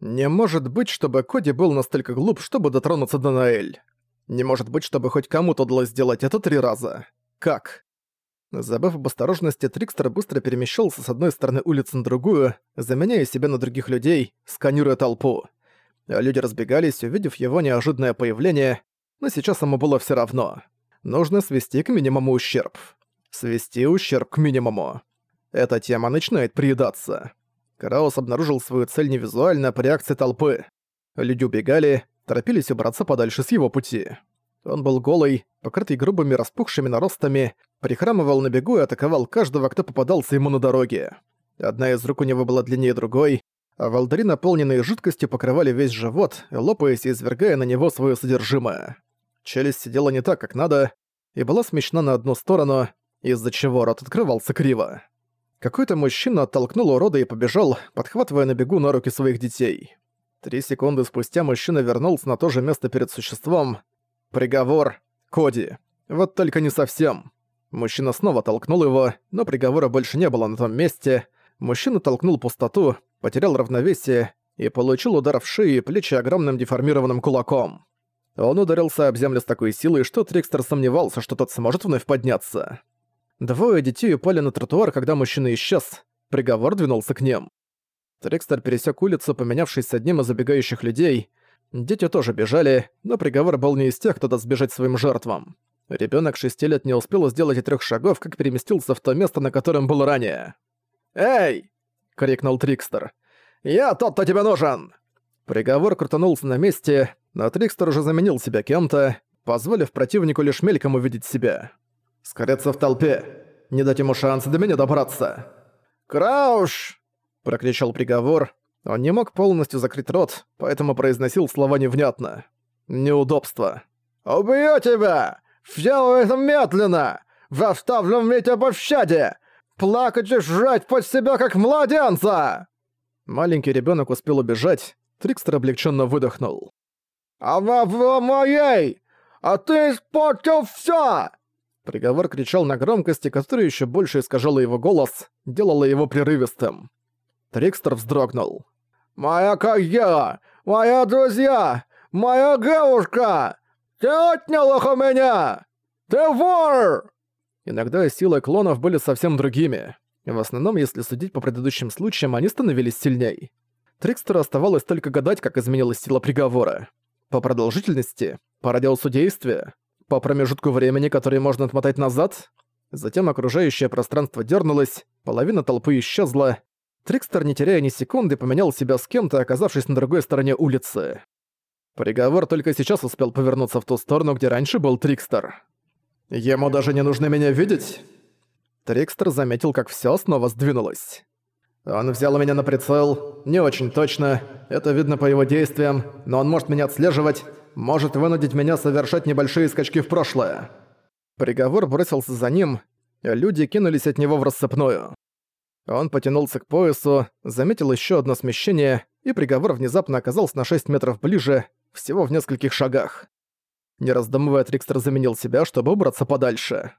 Не может быть, чтобы Коди был настолько глуп, чтобы дотронуться до Наэль. Не может быть, чтобы хоть кому-то удалось сделать это три раза. Как? Забыв об осторожности, Трикстер быстро перемещался с одной стороны улицы на другую, заменяя себя на других людей, сканируя толпу. Люди разбегались, увидев его неожиданное появление, но сейчас ему было все равно. Нужно свести к минимуму ущерб. Свести ущерб к минимуму. Эта тема начинает приедаться. Караус обнаружил свою цель не визуально, а по реакции толпы. Люди убегали, торопились убраться подальше с его пути. Он был голый, покрытый грубыми распухшими наростами, прихрамывал на бегу и атаковал каждого, кто попадался ему на дороге. Одна из рук у него была длиннее другой, а волдыри, наполненные жидкостью, покрывали весь живот, лопаясь и извергая на него свое содержимое. Челюсть сидела не так, как надо, и была смещена на одну сторону, из-за чего рот открывался криво. Какой-то мужчина оттолкнул урода и побежал, подхватывая на бегу на руки своих детей. Три секунды спустя мужчина вернулся на то же место перед существом. Приговор — Коди. Вот только не совсем. Мужчина снова толкнул его, но приговора больше не было на том месте. Мужчина толкнул пустоту, потерял равновесие и получил удар в шею и плечи огромным деформированным кулаком. Он ударился об землю с такой силой, что Трикстер сомневался, что тот сможет вновь подняться. Двое детей упали на тротуар, когда мужчина исчез. Приговор двинулся к ним. Трикстер пересек улицу, поменявшись с одним из забегающих людей. Дети тоже бежали, но приговор был не из тех, кто даст сбежать своим жертвам. Ребенок шести лет не успел сделать и трех шагов, как переместился в то место, на котором был ранее. «Эй!» — крикнул Трикстер. «Я тот, кто тебе нужен!» Приговор крутанулся на месте, но Трикстер уже заменил себя кем-то, позволив противнику лишь мельком увидеть себя. Скрыться в толпе. Не дать ему шанса до меня добраться. «Крауш!» – прокричал приговор. Он не мог полностью закрыть рот, поэтому произносил слова невнятно. Неудобство. «Убью тебя! Сделаю это медленно! Заставлю мне об пощаде! Плакать и жрать под себя, как младенца!» Маленький ребенок успел убежать, Трикстер облегченно выдохнул. «Она была моей! А ты испортил все! Приговор кричал на громкости, которая еще больше искажала его голос, делала его прерывистым. Трикстер вздрогнул. «Моя карьера! Моя друзья! Моя девушка! Ты отнял их у меня! Ты вор!» Иногда силы клонов были совсем другими. В основном, если судить по предыдущим случаям, они становились сильней. Трикстеру оставалось только гадать, как изменилась сила приговора. По продолжительности, по радиусу действия, по промежутку времени, который можно отмотать назад. Затем окружающее пространство дернулось, половина толпы исчезла. Трикстер, не теряя ни секунды, поменял себя с кем-то, оказавшись на другой стороне улицы. Приговор только сейчас успел повернуться в ту сторону, где раньше был Трикстер. «Ему даже не нужно меня видеть?» Трикстер заметил, как всё снова сдвинулось. «Он взял меня на прицел, не очень точно, это видно по его действиям, но он может меня отслеживать, может вынудить меня совершать небольшие скачки в прошлое». Приговор бросился за ним, люди кинулись от него в рассыпную. Он потянулся к поясу, заметил еще одно смещение, и приговор внезапно оказался на 6 метров ближе, всего в нескольких шагах. Не раздумывая, Трикстер заменил себя, чтобы убраться подальше.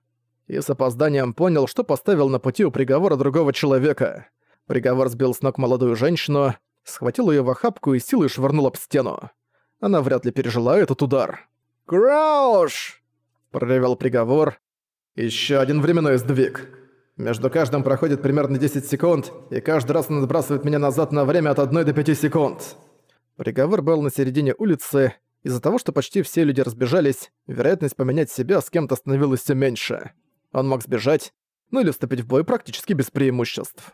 И с опозданием понял, что поставил на пути у приговора другого человека. Приговор сбил с ног молодую женщину, схватил ее в охапку и силой швырнул об стену она вряд ли пережила этот удар. «Крауш!» – проревел приговор. Еще один временной сдвиг. Между каждым проходит примерно 10 секунд, и каждый раз он отбрасывает меня назад на время от 1 до 5 секунд. Приговор был на середине улицы. Из-за того, что почти все люди разбежались, вероятность поменять себя с кем-то становилась все меньше. Он мог сбежать, ну или вступить в бой практически без преимуществ.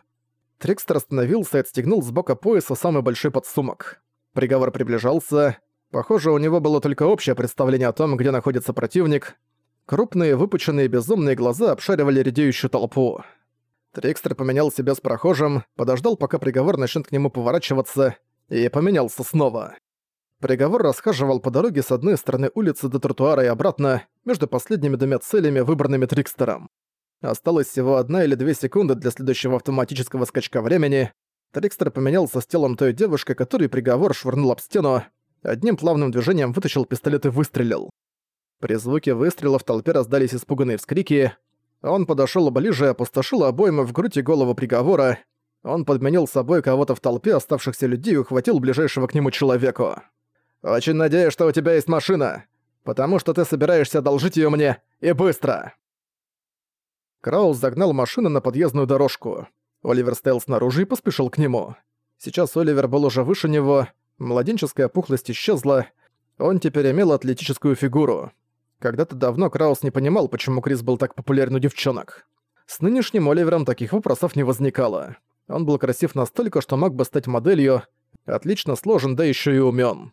Трикстер остановился и отстегнул с бока пояса самый большой подсумок. Приговор приближался, Похоже, у него было только общее представление о том, где находится противник. Крупные, выпученные, безумные глаза обшаривали редеющую толпу. Трикстер поменял себя с прохожим, подождал, пока приговор начнет к нему поворачиваться, и поменялся снова. Приговор расхаживал по дороге с одной стороны улицы до тротуара и обратно, между последними двумя целями, выбранными Трикстером. Осталось всего одна или две секунды для следующего автоматического скачка времени. Трикстер поменялся с телом той девушки, которой приговор швырнул об стену, одним плавным движением вытащил пистолет и выстрелил. При звуке выстрела в толпе раздались испуганные вскрики. Он подошёл ближе и опустошил обоймы в грудь и голову приговора. Он подменил собой кого-то в толпе оставшихся людей и ухватил ближайшего к нему человеку. «Очень надеюсь, что у тебя есть машина, потому что ты собираешься одолжить ее мне, и быстро!» Краус загнал машину на подъездную дорожку. Оливер стоял снаружи и поспешил к нему. Сейчас Оливер был уже выше него, младенческая пухлость исчезла, он теперь имел атлетическую фигуру. Когда-то давно Краус не понимал, почему Крис был так популярен у девчонок. С нынешним Оливером таких вопросов не возникало. Он был красив настолько, что мог бы стать моделью, отлично сложен, да еще и умен.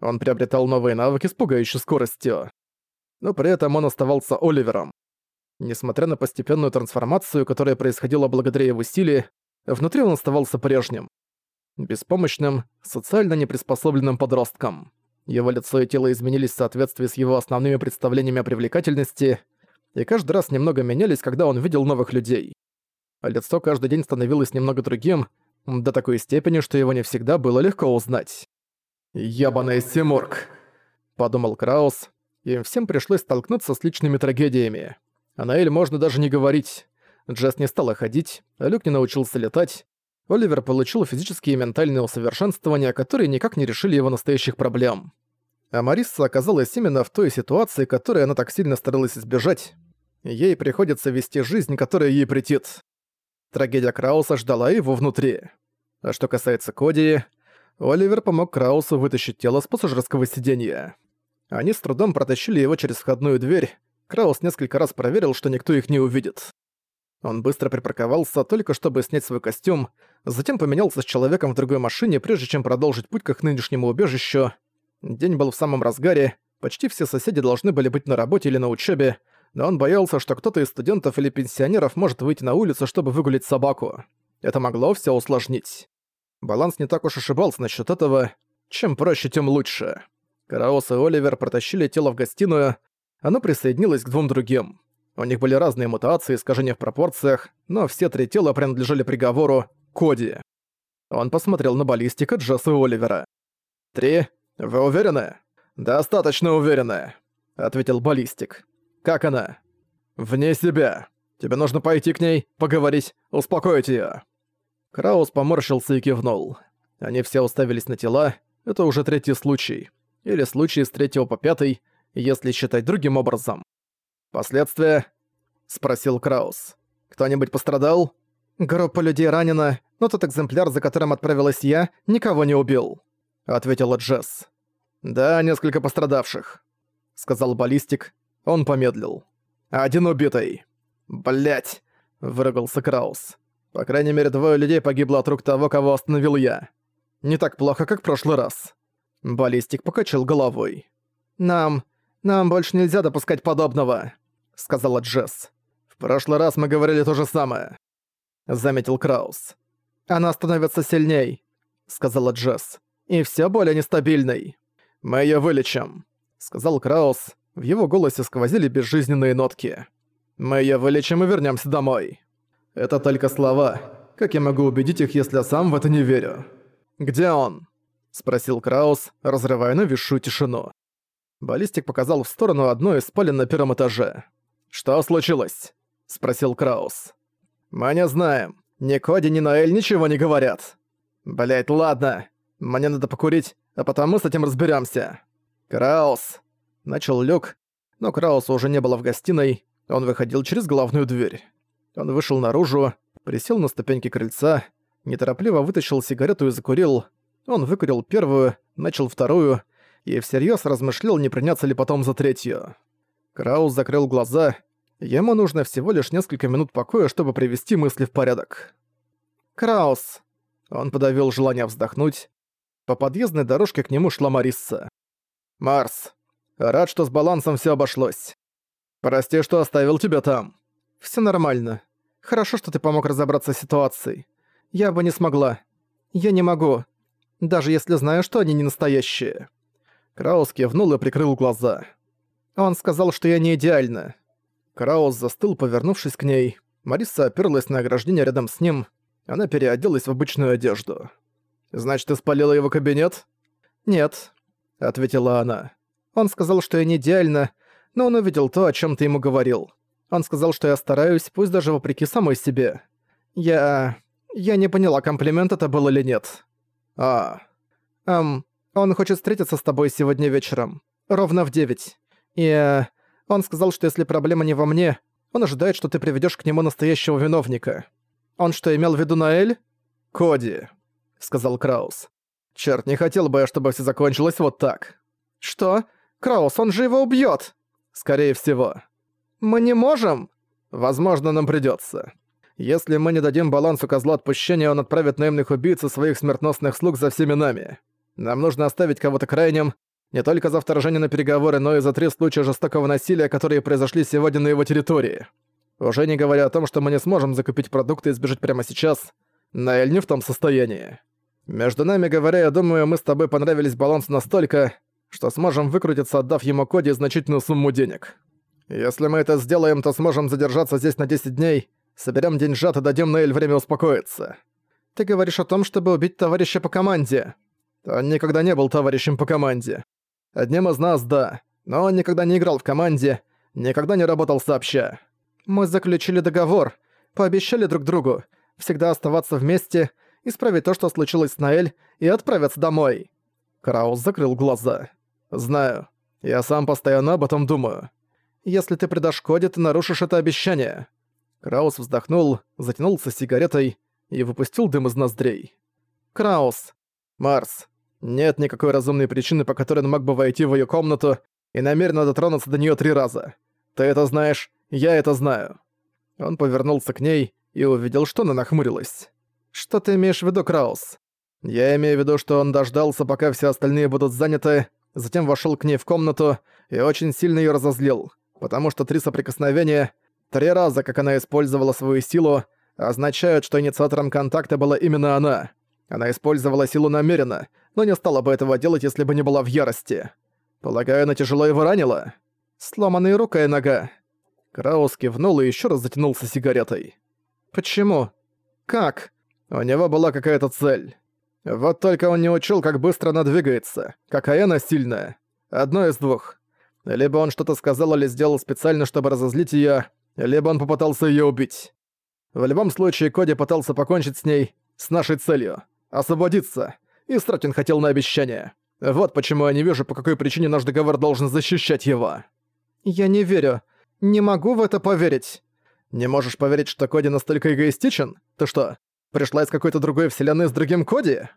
Он приобретал новые навыки с пугающей скоростью. Но при этом он оставался Оливером. Несмотря на постепенную трансформацию, которая происходила благодаря его силе, внутри он оставался прежним. Беспомощным, социально неприспособленным подростком. Его лицо и тело изменились в соответствии с его основными представлениями о привлекательности, и каждый раз немного менялись, когда он видел новых людей а лицо каждый день становилось немного другим, до такой степени, что его не всегда было легко узнать. «Ябаный Симург», — подумал Краус. Им всем пришлось столкнуться с личными трагедиями. А Наэль можно даже не говорить. Джесс не стала ходить, а Люк не научился летать. Оливер получил физические и ментальные усовершенствования, которые никак не решили его настоящих проблем. А Марисса оказалась именно в той ситуации, которой она так сильно старалась избежать. Ей приходится вести жизнь, которая ей претит. Трагедия Крауса ждала его внутри. А что касается Коди, Оливер помог Краусу вытащить тело с пассажирского сиденья. Они с трудом протащили его через входную дверь. Краус несколько раз проверил, что никто их не увидит. Он быстро припарковался, только чтобы снять свой костюм, затем поменялся с человеком в другой машине, прежде чем продолжить путь к их нынешнему убежищу. День был в самом разгаре, почти все соседи должны были быть на работе или на учебе, но он боялся, что кто-то из студентов или пенсионеров может выйти на улицу, чтобы выгулить собаку. Это могло все усложнить. Баланс не так уж ошибался насчет этого. Чем проще, тем лучше. Караос и Оливер протащили тело в гостиную, оно присоединилось к двум другим. У них были разные мутации, искажения в пропорциях, но все три тела принадлежали приговору Коди. Он посмотрел на баллистика Джесса Оливера. «Три? Вы уверены?» «Достаточно уверены», — ответил баллистик. Как она?» «Вне себя. Тебе нужно пойти к ней, поговорить, успокоить её». Краус поморщился и кивнул. Они все уставились на тела. Это уже третий случай. Или случай с третьего по пятый, если считать другим образом. «Последствия?» — спросил Краус. «Кто-нибудь пострадал?» «Группа людей ранена, но тот экземпляр, за которым отправилась я, никого не убил», — ответила Джесс. «Да, несколько пострадавших», — сказал баллистик, он помедлил. «Один убитый!» «Блядь!» — выругался Краус. «По крайней мере, двое людей погибло от рук того, кого остановил я. Не так плохо, как в прошлый раз». Баллистик покачал головой. «Нам... нам больше нельзя допускать подобного», — сказала Джесс. «В прошлый раз мы говорили то же самое», — заметил Краус. «Она становится сильней», — сказала Джесс. «И всё более нестабильной». «Мы её вылечим», — сказал Краус. В его голосе сквозили безжизненные нотки. «Мы её вылечим и вернёмся домой». «Это только слова. Как я могу убедить их, если я сам в это не верю?» «Где он?» — спросил Краус, разрывая нависшую тишину. Баллистик показал в сторону одной из спален на первом этаже. «Что случилось?» — спросил Краус. «Мы не знаем. Ни Коди, ни Ноэль ничего не говорят». «Блядь, ладно. Мне надо покурить, а потом мы с этим разберемся. «Краус!» Начал Люк, но Крауса уже не было в гостиной, он выходил через главную дверь. Он вышел наружу, присел на ступеньки крыльца, неторопливо вытащил сигарету и закурил. Он выкурил первую, начал вторую и всерьез размышлял, не приняться ли потом за третью. Краус закрыл глаза. Ему нужно всего лишь несколько минут покоя, чтобы привести мысли в порядок. «Краус!» Он подавил желание вздохнуть. По подъездной дорожке к нему шла Марисса. «Марс!» Рад, что с балансом все обошлось. Прости, что оставил тебя там. Все нормально. Хорошо, что ты помог разобраться с ситуацией. Я бы не смогла. Я не могу. Даже если знаю, что они не настоящие. Краус кивнул и прикрыл глаза. Он сказал, что я не идеальна. Краус застыл, повернувшись к ней. Мариса оперлась на ограждение рядом с ним. Она переоделась в обычную одежду. «Значит, ты спалила его кабинет?» «Нет», — ответила она. Он сказал, что я не идеальна, но он увидел то, о чем ты ему говорил. Он сказал, что я стараюсь, пусть даже вопреки самой себе. Я... Я не поняла, комплимент это был или нет. А. Эм, он хочет встретиться с тобой сегодня вечером. Ровно в девять. И... Э, он сказал, что если проблема не во мне, он ожидает, что ты приведёшь к нему настоящего виновника. Он что, имел в виду Наэль? Коди, сказал Краус. Черт, не хотел бы я, чтобы все закончилось вот так. Что? Краус, он же его убьёт. Скорее всего. Мы не можем. Возможно, нам придётся. Если мы не дадим балансу козла отпущения, он отправит наемных убийц и своих смертносных слуг за всеми нами. Нам нужно оставить кого-то крайним, не только за вторжение на переговоры, но и за три случая жестокого насилия, которые произошли сегодня на его территории. Уже не говоря о том, что мы не сможем закупить продукты и сбежать прямо сейчас. Наэль не в том состоянии. Между нами говоря, я думаю, мы с тобой понравились балансу настолько, что сможем выкрутиться, отдав ему Коди значительную сумму денег. Если мы это сделаем, то сможем задержаться здесь на 10 дней, соберем деньжат и дадим Наэль время успокоиться. Ты говоришь о том, чтобы убить товарища по команде. Он никогда не был товарищем по команде. Одним из нас, да, но он никогда не играл в команде, никогда не работал сообща. Мы заключили договор, пообещали друг другу всегда оставаться вместе, исправить то, что случилось с Наэль, и отправиться домой. Краус закрыл глаза. «Знаю. Я сам постоянно об этом думаю. Если ты предашь Коде, ты нарушишь это обещание». Краус вздохнул, затянулся сигаретой и выпустил дым из ноздрей. «Краус. Марс. Нет никакой разумной причины, по которой он мог бы войти в её комнату и намеренно дотронуться до неё три раза. Ты это знаешь, я это знаю». Он повернулся к ней и увидел, что она нахмурилась. «Что ты имеешь в виду, Краус?» «Я имею в виду, что он дождался, пока все остальные будут заняты, затем вошёл к ней в комнату и очень сильно её разозлил, потому что три соприкосновения, три раза, как она использовала свою силу, означают, что инициатором контакта была именно она. Она использовала силу намеренно, но не стала бы этого делать, если бы не была в ярости. Полагаю, она тяжело его ранила? Сломанная рука и нога. Краус кивнул и еще раз затянулся сигаретой. «Почему? Как?» У него была какая-то цель. Вот только он не учил, как быстро она двигается, какая она сильная. Одно из двух. Либо он что-то сказал или сделал специально, чтобы разозлить ее, либо он попытался ее убить. В любом случае, Коди пытался покончить с ней, с нашей целью — освободиться и Стратин хотел на обещание. Вот почему я не вижу, по какой причине наш договор должен защищать его. Я не верю. Не могу в это поверить. Не можешь поверить, что Коди настолько эгоистичен? Ты что, пришла из какой-то другой вселенной с другим Коди?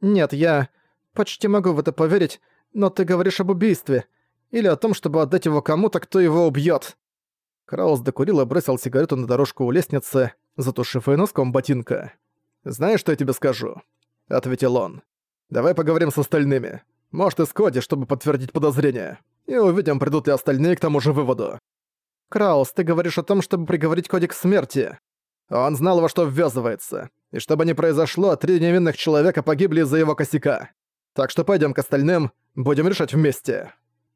Нет, я почти могу в это поверить, но ты говоришь об убийстве. Или о том, чтобы отдать его кому-то, кто его убьет. Краус докурил и бросил сигарету на дорожку у лестницы, затушив ее носком ботинка. «Знаешь, что я тебе скажу?» — ответил он. Давай поговорим с остальными. Может, и с чтобы подтвердить подозрения. И увидим, придут ли остальные к тому же выводу. Краус, ты говоришь о том, чтобы приговорить Коди к смерти. Он знал, во что ввязывается. И что бы ни произошло, три невинных человека погибли из-за его косяка. Так что пойдем к остальным, будем решать вместе.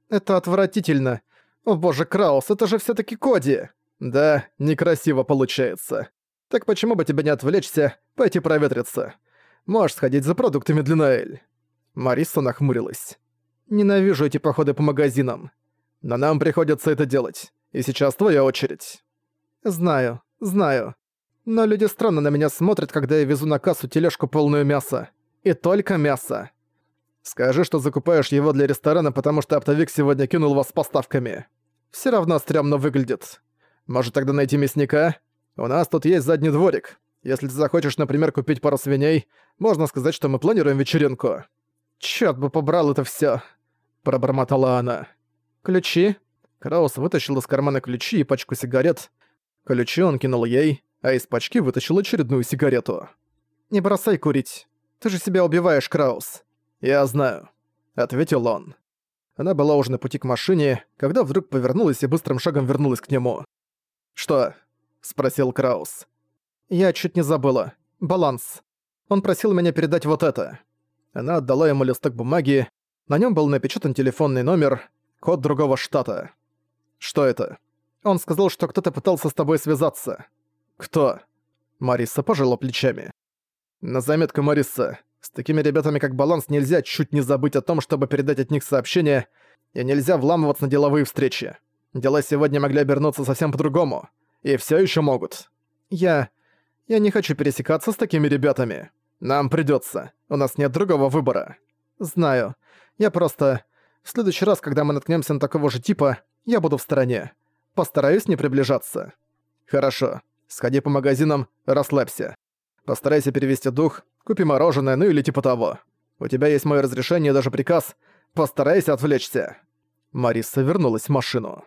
Это отвратительно. О боже, Краус, это же все таки Коди. Да, некрасиво получается. Так почему бы тебе не отвлечься, пойти проветриться? Можешь сходить за продуктами для Наэль». Мариса нахмурилась. «Ненавижу эти походы по магазинам. Но нам приходится это делать. И сейчас твоя очередь». «Знаю, знаю. Но люди странно на меня смотрят, когда я везу на кассу тележку полную мяса. И только мясо. Скажи, что закупаешь его для ресторана, потому что оптовик сегодня кинул вас с поставками. Все равно стрёмно выглядит. Может тогда найти мясника? У нас тут есть задний дворик. Если ты захочешь, например, купить пару свиней, можно сказать, что мы планируем вечеринку». «Чёрт бы побрал это всё!» – пробормотала она. «Ключи?» Краус вытащил из кармана ключи и пачку сигарет. Ключи он кинул ей, а из пачки вытащил очередную сигарету. «Не бросай курить. Ты же себя убиваешь, Краус». «Я знаю», — ответил он. Она была уже на пути к машине, когда вдруг повернулась и быстрым шагом вернулась к нему. «Что?» — спросил Краус. «Я чуть не забыла. Баланс. Он просил меня передать вот это». Она отдала ему листок бумаги. На нем был напечатан телефонный номер, код другого штата. «Что это?» «Он сказал, что кто-то пытался с тобой связаться». «Кто?» Мариса пожала плечами. «На заметку, Мариса. С такими ребятами, как Баланс, нельзя чуть не забыть о том, чтобы передать от них сообщение, и нельзя вламываться на деловые встречи. Дела сегодня могли обернуться совсем по-другому. И все еще могут. Я... Я не хочу пересекаться с такими ребятами. Нам придётся. У нас нет другого выбора. Знаю. Я просто... В следующий раз, когда мы наткнёмся на такого же типа, я буду в стороне. Постараюсь не приближаться. Хорошо. Сходи по магазинам, расслабься. Постарайся перевести дух, купи мороженое, ну или типа того. У тебя есть мое разрешение даже приказ. Постарайся отвлечься. Мариса вернулась в машину.